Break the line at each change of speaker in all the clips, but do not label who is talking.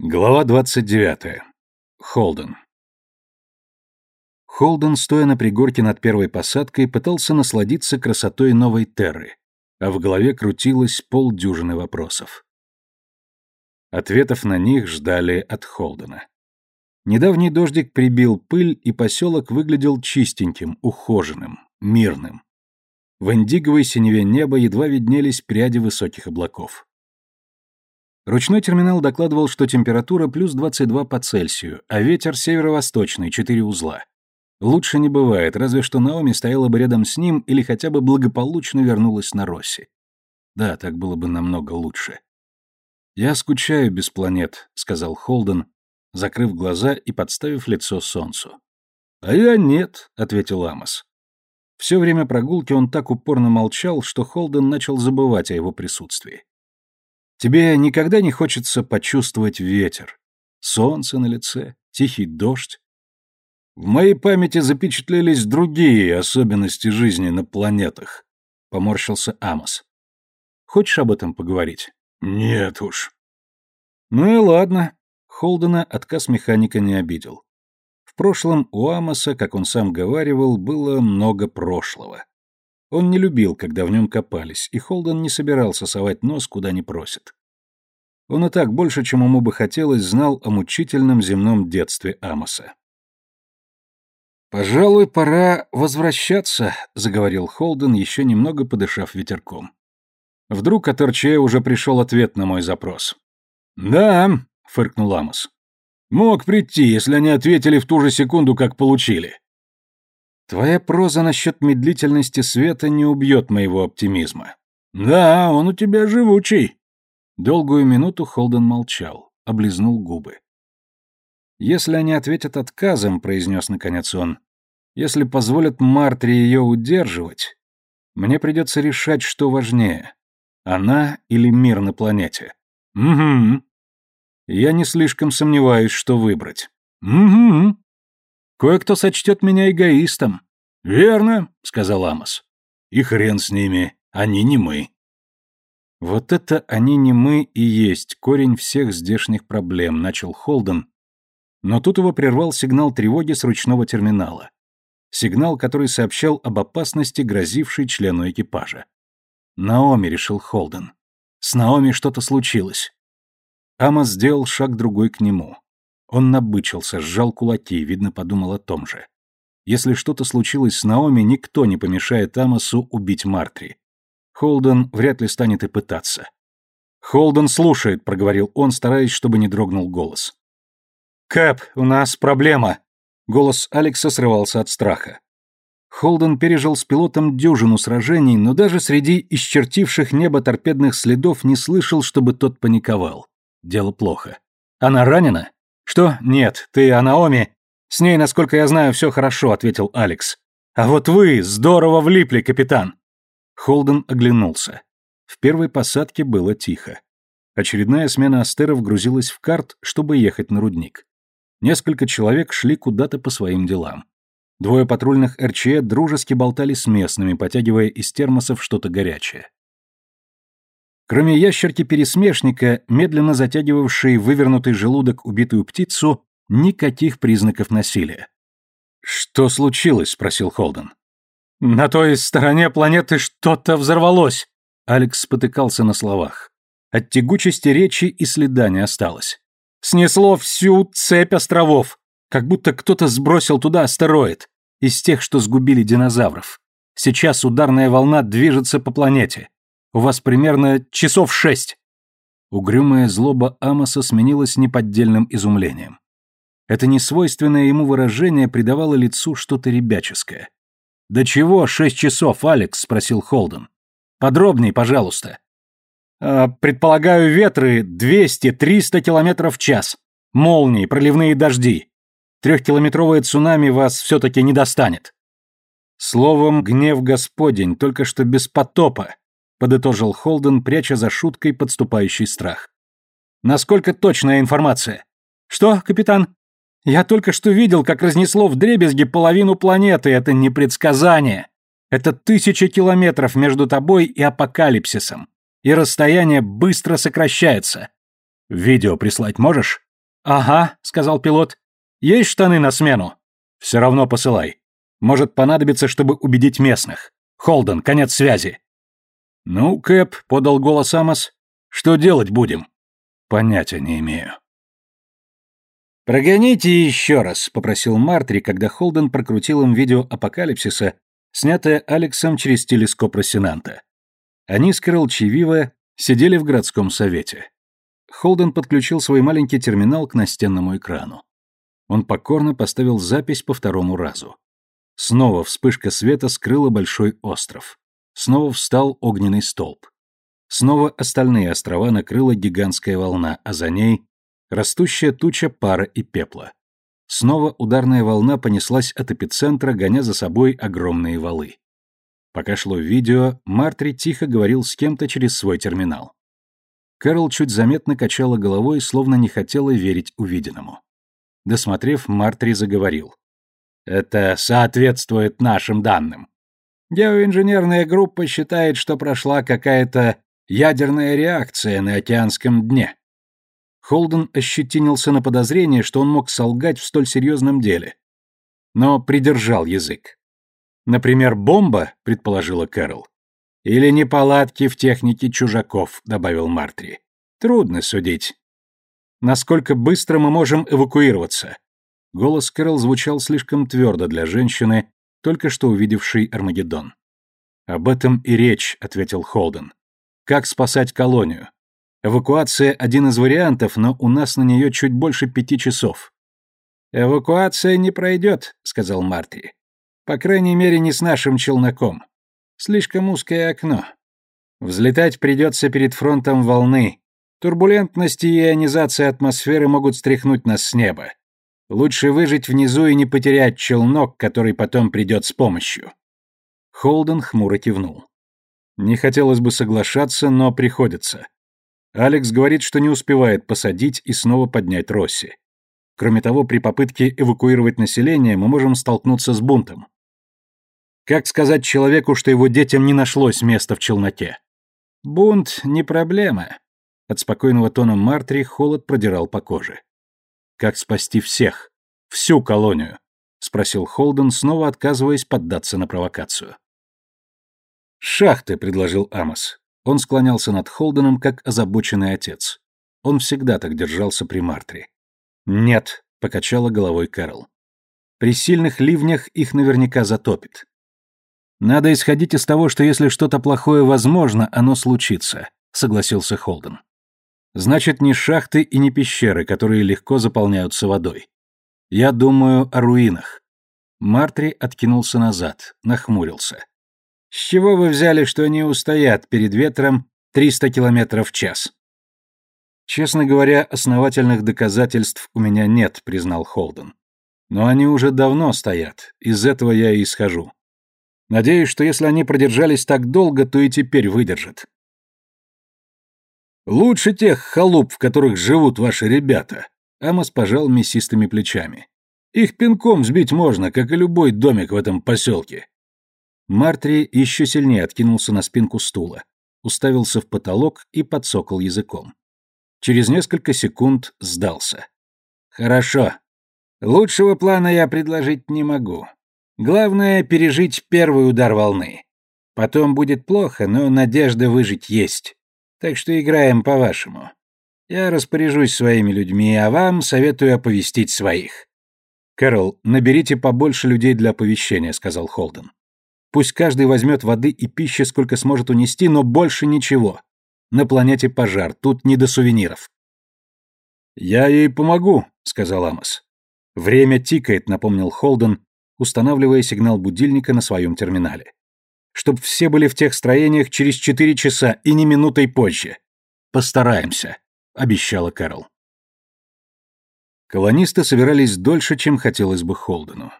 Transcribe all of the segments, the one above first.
Глава 29. Холден. Холден, стоя на пригорке над первой посадкой, пытался насладиться красотой новой Терры, а в голове крутилось полдюжины вопросов. Ответов на них ждали от Холдена. Недавний дождик прибил пыль, и поселок выглядел чистеньким, ухоженным, мирным. В индиговой синеве неба едва виднелись пряди высоких облаков. Ручной терминал докладывал, что температура плюс 22 по Цельсию, а ветер северо-восточный, 4 узла. Лучше не бывает, разве что Наоми стояла бы рядом с ним или хотя бы благополучно вернулась на Росси. Да, так было бы намного лучше. «Я скучаю без планет», — сказал Холден, закрыв глаза и подставив лицо солнцу. «А я нет», — ответил Амос. Все время прогулки он так упорно молчал, что Холден начал забывать о его присутствии. Тебе никогда не хочется почувствовать ветер, солнце на лице, тихий дождь? В моей памяти запечатлелись другие особенности жизни на планетах, поморщился Амос. Хочешь об этом поговорить? Нет уж. Ну и ладно. Холдена отказ механика не обидел. В прошлом у Амоса, как он сам говаривал, было много прошлого. Он не любил, когда в нем копались, и Холден не собирался совать нос, куда не просит. Он и так больше, чем ему бы хотелось, знал о мучительном земном детстве Амоса. «Пожалуй, пора возвращаться», — заговорил Холден, еще немного подышав ветерком. Вдруг от РЧ уже пришел ответ на мой запрос. «Да», — фыркнул Амос. «Мог прийти, если они ответили в ту же секунду, как получили». Твоя проза насчет медлительности света не убьет моего оптимизма. Да, он у тебя живучий. Долгую минуту Холден молчал, облизнул губы. «Если они ответят отказом», — произнес наконец он, — «если позволят Мартре ее удерживать, мне придется решать, что важнее, она или мир на планете». «Угу». «Я не слишком сомневаюсь, что выбрать». «Угу». Кое-кто сочтет меня эгоистом. Верно, сказал Амос. И хрен с ними, они не мы. Вот это они не мы и есть корень всех здешних проблем, начал Холден. Но тут его прервал сигнал тревоги с ручного терминала. Сигнал, который сообщал об опасности, грозившей члену экипажа. Наоми, решил Холден. С Наоми что-то случилось. Амос сделал шаг другой к нему. Он набычился, сжал кулаки, видно, подумал о том же. Если что-то случилось с Наоми, никто не помешает Амосу убить Мартри. Холден вряд ли станет и пытаться. «Холден слушает», — проговорил он, стараясь, чтобы не дрогнул голос. «Кэп, у нас проблема!» Голос Алекса срывался от страха. Холден пережил с пилотом дюжину сражений, но даже среди исчертивших небо торпедных следов не слышал, чтобы тот паниковал. Дело плохо. «Она ранена?» «Что? Нет, ты о Наоми?» «С ней, насколько я знаю, все хорошо», — ответил Алекс. «А вот вы здорово влипли, капитан!» Холден оглянулся. В первой посадке было тихо. Очередная смена астеров грузилась в карт, чтобы ехать на рудник. Несколько человек шли куда-то по своим делам. Двое патрульных РЧЭ дружески болтали с местными, потягивая из термосов что-то горячее. Кроме ящерки-пересмешника, медленно затягивавшей вывернутый желудок убитую птицу, никаких признаков насилия. «Что случилось?» — спросил Холден. «На той стороне планеты что-то взорвалось!» Алекс спотыкался на словах. От тягучести речи и следа не осталось. «Снесло всю цепь островов, как будто кто-то сбросил туда астероид, из тех, что сгубили динозавров. Сейчас ударная волна движется по планете. У вас примерно часов шесть». Угрюмая злоба Амоса сменилась неподдельным изумлением. Это несвойственное ему выражение придавало лицу что-то ребяческое. «Да чего шесть часов, Алекс?» — спросил Холден. «Подробней, пожалуйста». «Э, «Предполагаю, ветры 200-300 километров в час. Молнии, проливные дожди. Трехкилометровое цунами вас все-таки не достанет». Словом, гнев Господень, только что без потопа, подытожил Холден, пряча за шуткой подступающий страх. Насколько точная информация? Что, капитан? Я только что видел, как разнесло в дребезги половину планеты. Это не предсказание. Это тысячи километров между тобой и апокалипсисом. И расстояние быстро сокращается. Видео прислать можешь? «Ага», — сказал пилот. «Есть штаны на смену?» «Все равно посылай. Может понадобиться, чтобы убедить местных. Холден, конец связи». «Ну, Кэп», — подал голос Амос, — «что делать будем?» «Понятия не имею».
«Прогоните еще раз», — попросил Мартри, когда Холден прокрутил им видео апокалипсиса, снятое Алексом через телескоп Рассенанта. Они с Кэрол Чивива сидели в городском совете. Холден подключил свой маленький терминал к настенному экрану. Он покорно поставил запись по второму разу. Снова вспышка света скрыла большой остров. Снова встал огненный столб. Снова остальные острова накрыла гигантская волна, а за ней растущая туча пара и пепла. Снова ударная волна понеслась от эпицентра, гоня за собой огромные валы. Пока шло видео, Мартри тихо говорил с кем-то через свой терминал. Кэрол чуть заметно качала головой, словно не хотела верить увиденному. Досмотрев, Мартри заговорил. «Это соответствует нашим данным. Геоинженерная группа считает, что прошла какая-то ядерная реакция на океанском дне. Холден ощетинился на подозрение, что он мог солгать в столь серьезном деле. Но придержал язык. «Например, бомба», — предположила Кэрол. «Или неполадки в технике чужаков», — добавил Мартри. «Трудно судить». «Насколько быстро мы можем эвакуироваться?» Голос Кэрол звучал слишком твердо для женщины, только что увидевшей Армагеддон. «Об этом и речь», — ответил Холден. «Как спасать колонию? Эвакуация – один из вариантов, но у нас на нее чуть больше пяти часов. «Эвакуация не пройдет», — сказал Мартри. «По крайней мере, не с нашим челноком. Слишком узкое окно. Взлетать придется перед фронтом волны. Турбулентность и ионизация атмосферы могут стряхнуть нас с неба. Лучше выжить внизу и не потерять челнок, который потом придет с помощью». Холден хмуро кивнул. «Не хотелось бы соглашаться, но приходится. Алекс говорит, что не успевает посадить и снова поднять Росси. Кроме того, при попытке эвакуировать население мы можем столкнуться с бунтом. Как сказать человеку, что его детям не нашлось места в челноке? Бунт не проблема. От спокойного тона Мартри холод продирал по коже. Как спасти всех? Всю колонию? Спросил Холден, снова отказываясь поддаться на провокацию. «Шахты», — предложил Амос. Он склонялся над Холденом, как озабоченный отец. Он всегда так держался при Мартре. «Нет», — покачала головой Кэрол. «При сильных ливнях их наверняка затопит. Надо исходить из того, что если что-то плохое возможно, оно случится», — согласился Холден. «Значит, не шахты и не пещеры, которые легко заполняются водой. Я думаю о руинах». Мартри откинулся назад, нахмурился. С чего вы взяли, что они устоят перед ветром 300 километров в час? Честно говоря, основательных доказательств у меня нет, признал Холден. Но они уже давно стоят, из этого я и исхожу. Надеюсь, что если они продержались так долго, то и теперь выдержат. Лучше тех халуп, в которых живут ваши ребята, Амос пожал мясистыми плечами. Их пинком сбить можно, как и любой домик в этом поселке. Мартри еще сильнее откинулся на спинку стула, уставился в потолок и подсокал языком. Через несколько секунд сдался. «Хорошо. Лучшего плана я предложить не могу. Главное — пережить первый удар волны. Потом будет плохо, но надежда выжить есть. Так что играем по-вашему. Я распоряжусь своими людьми, а вам советую оповестить своих». «Кэрол, наберите побольше людей для оповещения», — сказал Холден. Пусть каждый возьмет воды и пищи, сколько сможет унести, но больше ничего. На планете пожар, тут не до сувениров. «Я ей помогу», — сказал Амос. «Время тикает», — напомнил Холден, устанавливая сигнал будильника на своем терминале. «Чтоб все были в тех строениях через четыре часа и не минутой позже. Постараемся», — обещала Кэрол. Колонисты собирались дольше, чем хотелось бы Холдену.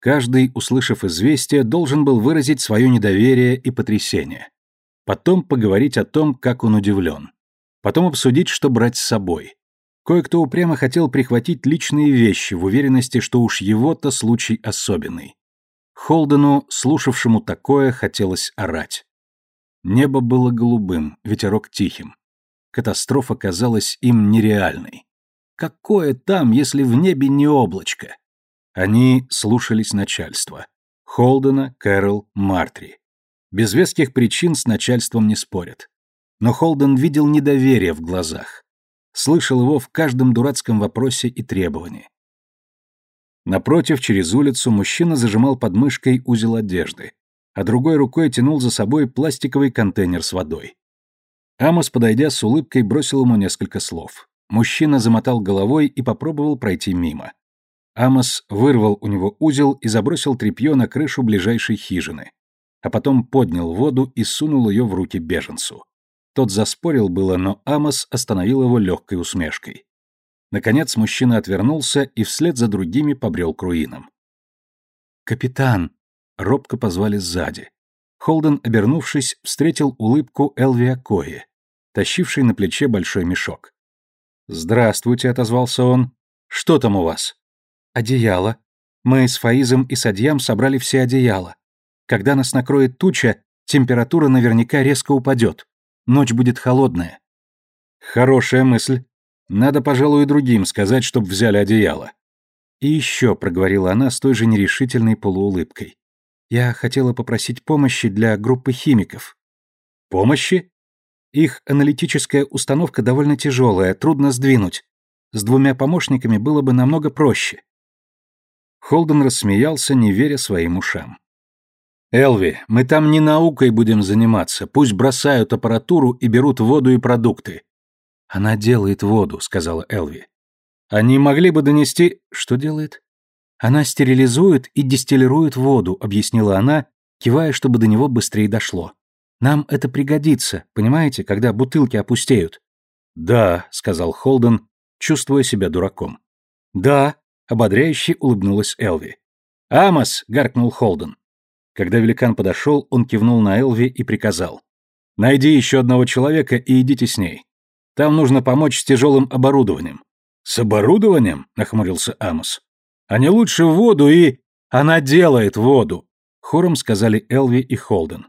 Каждый, услышав известие, должен был выразить свое недоверие и потрясение. Потом поговорить о том, как он удивлен. Потом обсудить, что брать с собой. Кое-кто упрямо хотел прихватить личные вещи в уверенности, что уж его-то случай особенный. Холдену, слушавшему такое, хотелось орать. Небо было голубым, ветерок тихим. Катастрофа казалась им нереальной.
Какое там, если в небе не облачко? Они слушались начальства. Холдена, Кэрол, Мартри. Без веских причин с начальством не спорят. Но Холден видел недоверие в глазах. Слышал его в каждом дурацком вопросе и требовании. Напротив, через улицу, мужчина зажимал под мышкой узел одежды, а другой рукой тянул за собой пластиковый контейнер с водой. Амос, подойдя с улыбкой, бросил ему несколько слов. Мужчина замотал головой и попробовал пройти мимо. Амос вырвал у него узел и забросил тряпье на крышу ближайшей хижины, а потом поднял воду и сунул ее в руки беженцу. Тот заспорил было, но Амос остановил его легкой усмешкой. Наконец мужчина отвернулся и вслед за другими побрел к руинам. «Капитан!» — робко позвали сзади. Холден, обернувшись, встретил улыбку Элвия Кои, тащившей на плече большой мешок. «Здравствуйте», — отозвался он. «Что там у вас?» Одеяло. Мы с Фаизом и Садьям собрали все одеяла. Когда нас накроет туча, температура наверняка резко упадет. Ночь будет холодная. Хорошая мысль. Надо, пожалуй, и другим сказать, чтоб взяли одеяло. И еще, проговорила она с той же нерешительной полуулыбкой. Я хотела попросить помощи для группы химиков. Помощи? Их аналитическая установка довольно тяжелая, трудно сдвинуть. С двумя помощниками было бы намного проще. Холден рассмеялся, не веря своим ушам. «Элви, мы там не наукой будем заниматься, пусть бросают аппаратуру и берут воду и продукты». «Она делает воду», — сказала Элви. «Они могли бы донести...» «Что делает?» «Она стерилизует и дистиллирует воду», — объяснила она, кивая, чтобы до него быстрее дошло. «Нам это пригодится, понимаете, когда бутылки опустеют». «Да», — сказал Холден, чувствуя себя дураком. «Да», Ободряюще улыбнулась Элви. «Амос!» — гаркнул Холден. Когда великан подошел, он кивнул на Элви и приказал. «Найди еще одного человека и идите с ней. Там нужно помочь с тяжелым оборудованием». «С оборудованием?» — нахмурился Амос. «А не лучше в воду и...» «Она делает воду!» — хором сказали Элви и Холден.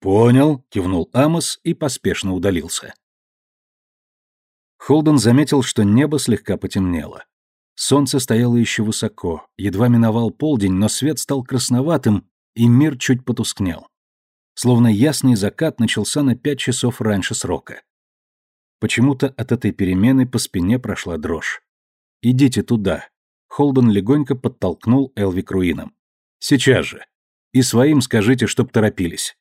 «Понял», — кивнул Амос и поспешно удалился. Холден заметил, что небо слегка потемнело. Солнце стояло еще высоко, едва миновал полдень, но свет стал красноватым, и мир чуть потускнел. Словно ясный закат начался на пять часов раньше срока. Почему-то от этой перемены по спине прошла дрожь. «Идите туда», — Холден легонько подтолкнул Элви к руинам. «Сейчас же. И своим скажите, чтоб торопились».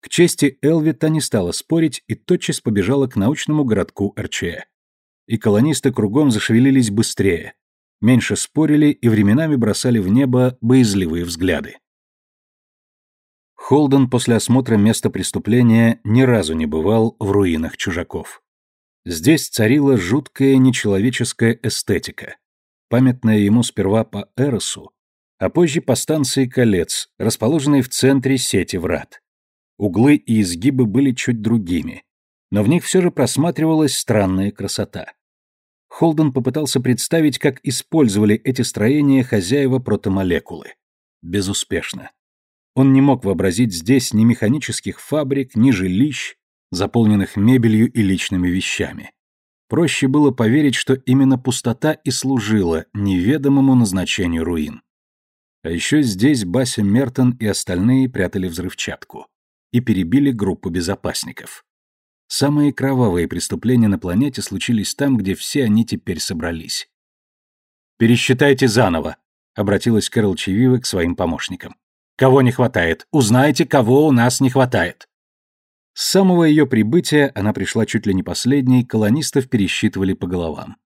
К чести Элви та не стала спорить и тотчас побежала к научному городку РЧЭ. И колонисты кругом зашевелились быстрее, меньше спорили и временами бросали в небо боязливые взгляды. Холден после осмотра места преступления ни разу не бывал в руинах чужаков. Здесь царила жуткая нечеловеческая эстетика, памятная ему сперва по Эросу, а позже по станции Колец, расположенной в центре сети врат. Углы и изгибы были чуть другими, но в них все же просматривалась странная красота. Холден попытался представить, как использовали эти строения хозяева протомолекулы. Безуспешно. Он не мог вообразить здесь ни механических фабрик, ни жилищ, заполненных мебелью и личными вещами. Проще было поверить, что именно пустота и служила неведомому назначению руин. А еще здесь Бася Мертон и остальные прятали взрывчатку и перебили группу безопасников. Самые кровавые преступления на планете случились там, где все они теперь собрались. «Пересчитайте заново», — обратилась Кэрол Чевива к своим помощникам. «Кого не хватает? Узнайте, кого у нас не хватает». С самого ее прибытия, она пришла чуть ли не последней, колонистов пересчитывали по головам.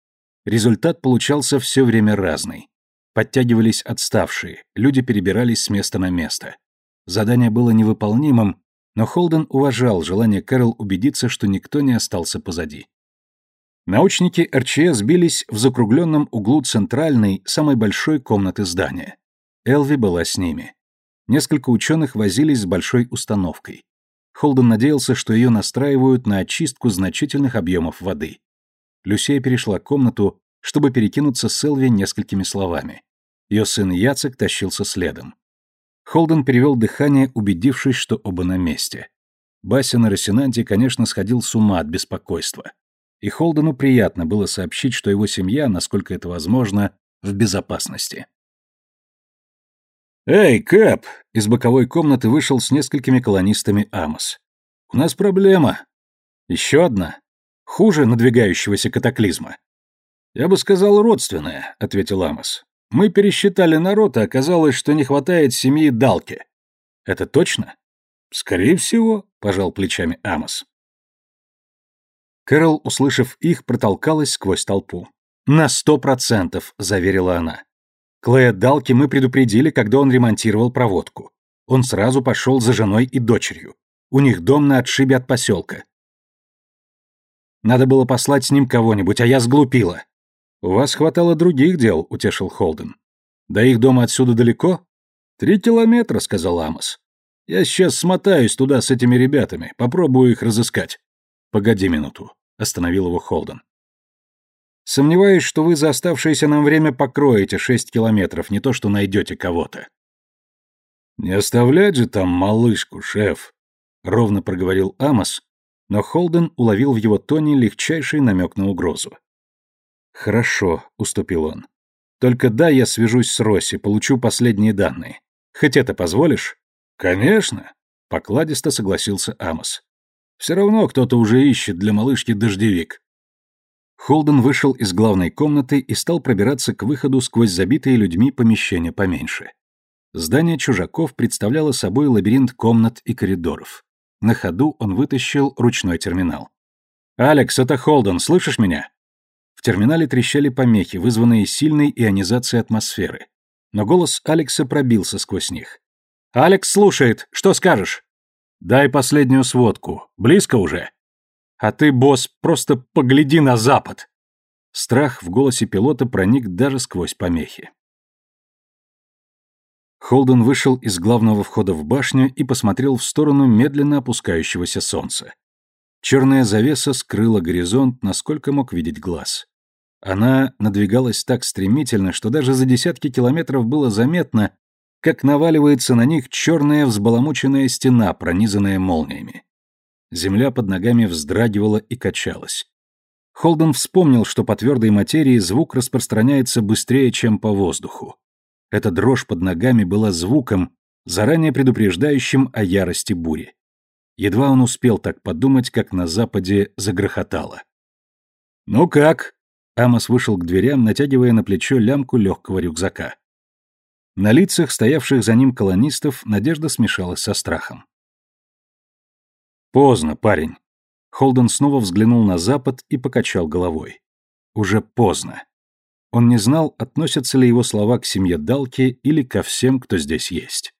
Результат получался все время разный. Подтягивались отставшие, люди перебирались с места на место. Задание было невыполнимым, но Холден уважал желание Кэрол убедиться, что никто не остался позади. Научники РЧС сбились в закругленном углу центральной, самой большой комнаты здания. Элви была с ними. Несколько ученых возились с большой установкой. Холден надеялся, что ее настраивают на очистку значительных объемов воды. Люсия перешла комнату, чтобы перекинуться с Элви несколькими словами. Ее сын Яцек тащился следом. Холден перевел дыхание, убедившись, что оба на месте. Бася на Росинанте, конечно, сходил с ума от беспокойства. и Холдену приятно было сообщить, что его семья, насколько это возможно, в безопасности. «Эй, Кэп!» — из боковой комнаты вышел с несколькими колонистами Амос. «У нас проблема. Еще одна. Хуже надвигающегося катаклизма». «Я бы сказал, родственная», — ответил Амос. «Мы пересчитали народ, и оказалось, что не хватает семьи Далки». «Это точно?» «Скорее всего», — пожал плечами Амос. Кэрол, услышав их, протолкалась сквозь толпу. «На сто процентов», — заверила она. Клея Далки мы предупредили, когда он ремонтировал проводку. Он сразу пошел за женой и дочерью. У них дом на отшибе от поселка. Надо было послать с ним кого-нибудь, а я сглупила. У вас хватало других дел, утешил Холден. До их дома отсюда далеко? Три километра, сказал Амос. Я сейчас смотаюсь туда с этими ребятами, попробую их разыскать. «Погоди минуту», — остановил его Холден. «Сомневаюсь, что вы за оставшееся нам время покроете шесть километров, не то что найдете кого-то». «Не оставлять же там малышку, шеф», — ровно проговорил Амос, но Холден уловил в его тоне легчайший намек на угрозу. «Хорошо», — уступил он. «Только да, я свяжусь с Росси, получу последние данные. Хоть это позволишь?» «Конечно», — покладисто согласился Амос. Все равно кто-то уже ищет для малышки дождевик. Холден вышел из главной комнаты и стал пробираться к выходу сквозь забитые людьми помещения поменьше. Здание чужаков представляло собой лабиринт комнат и коридоров. На ходу он вытащил ручной терминал. «Алекс, это Холден, слышишь меня?» В терминале трещали помехи, вызванные сильной ионизацией атмосферы. Но голос Алекса пробился сквозь них. «Алекс слушает. Что скажешь?» Дай последнюю сводку. Близко уже? А ты, босс, просто погляди на запад. Страх в голосе пилота проник даже сквозь помехи. Холден вышел из главного входа в башню и посмотрел в сторону медленно опускающегося солнца. Черная завеса скрыла горизонт, насколько мог видеть глаз. Она надвигалась так стремительно, что даже за десятки километров было заметно, как наваливается на них черная взбаламученная стена, пронизанная молниями. Земля под ногами вздрагивала и качалась. Холден вспомнил, что по твердой материи звук распространяется быстрее, чем по воздуху. Эта дрожь под ногами была звуком, заранее предупреждающим о ярости бури. Едва он успел так подумать, как на западе загрохотало. «Ну как?» Амос вышел к дверям, натягивая на плечо лямку легкого рюкзака. На лицах стоявших за ним колонистов надежда смешалась со страхом. «Поздно, парень». Холден снова взглянул на запад и покачал головой. «Уже поздно». Он не знал, относятся ли его слова к семье Далки или ко всем, кто здесь есть.